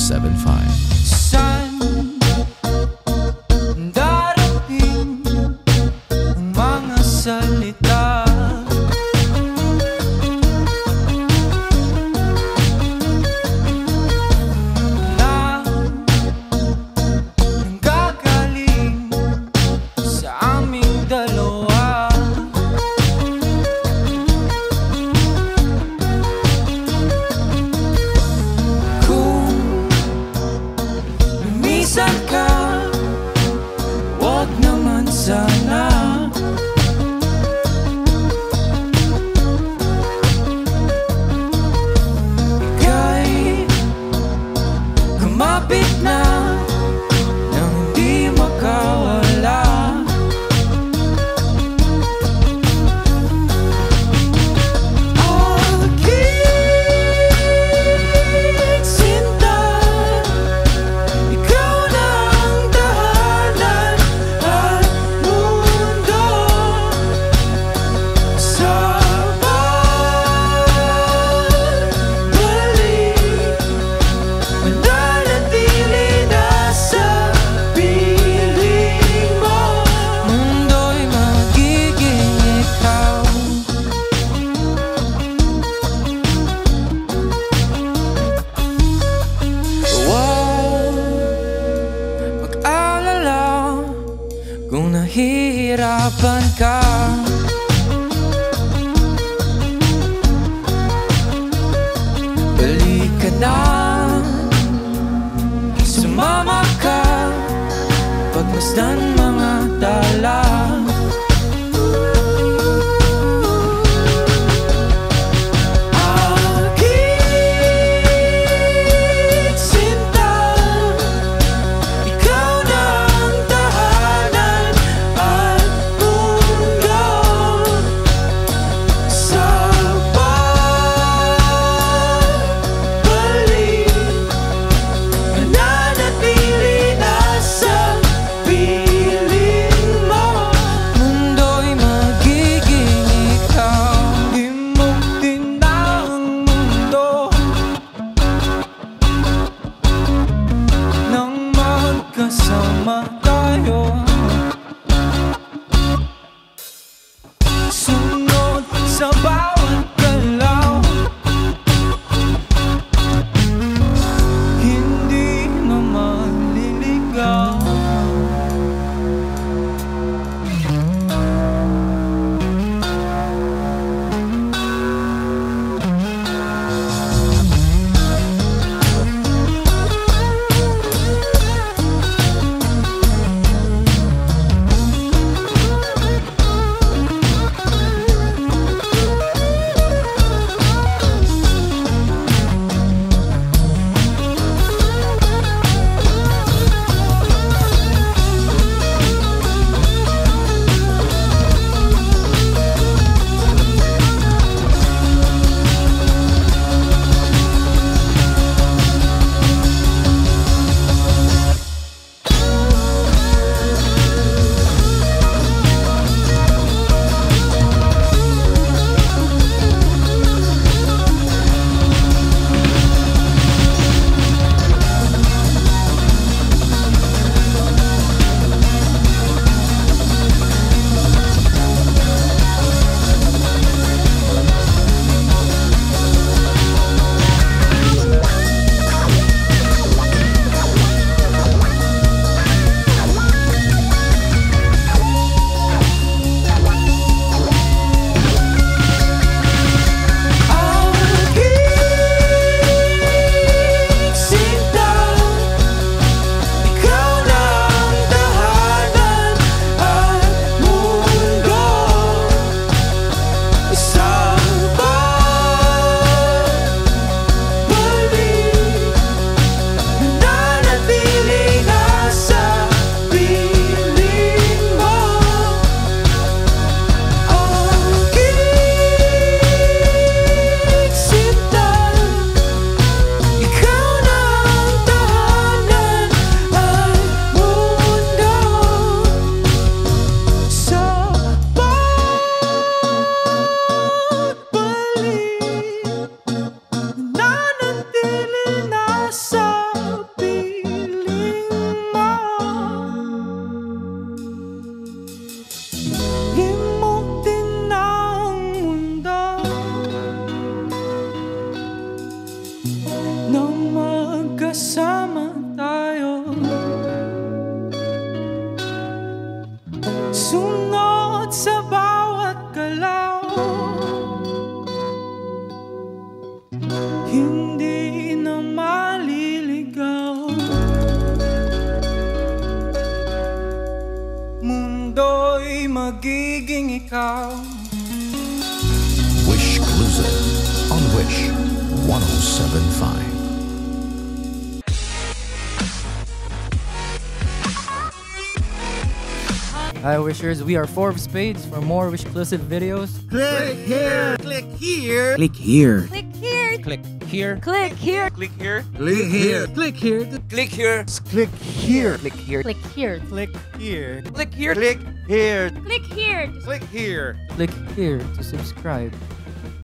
1075. hirapan ka. Balik ka na. Sumama ka. Pag masdan Sama tayo. Magiging ikaw Wish Exclusive on Wish 1075. Hi Wishers, we are Four of Spades for more Wish exclusive videos. Click here. Click here. Click here. Click here. Click here. Click here. Click here Click here. Click here. Click here Click here. Click here. Click here. Click here Click here. Click here. Click here Click here to subscribe.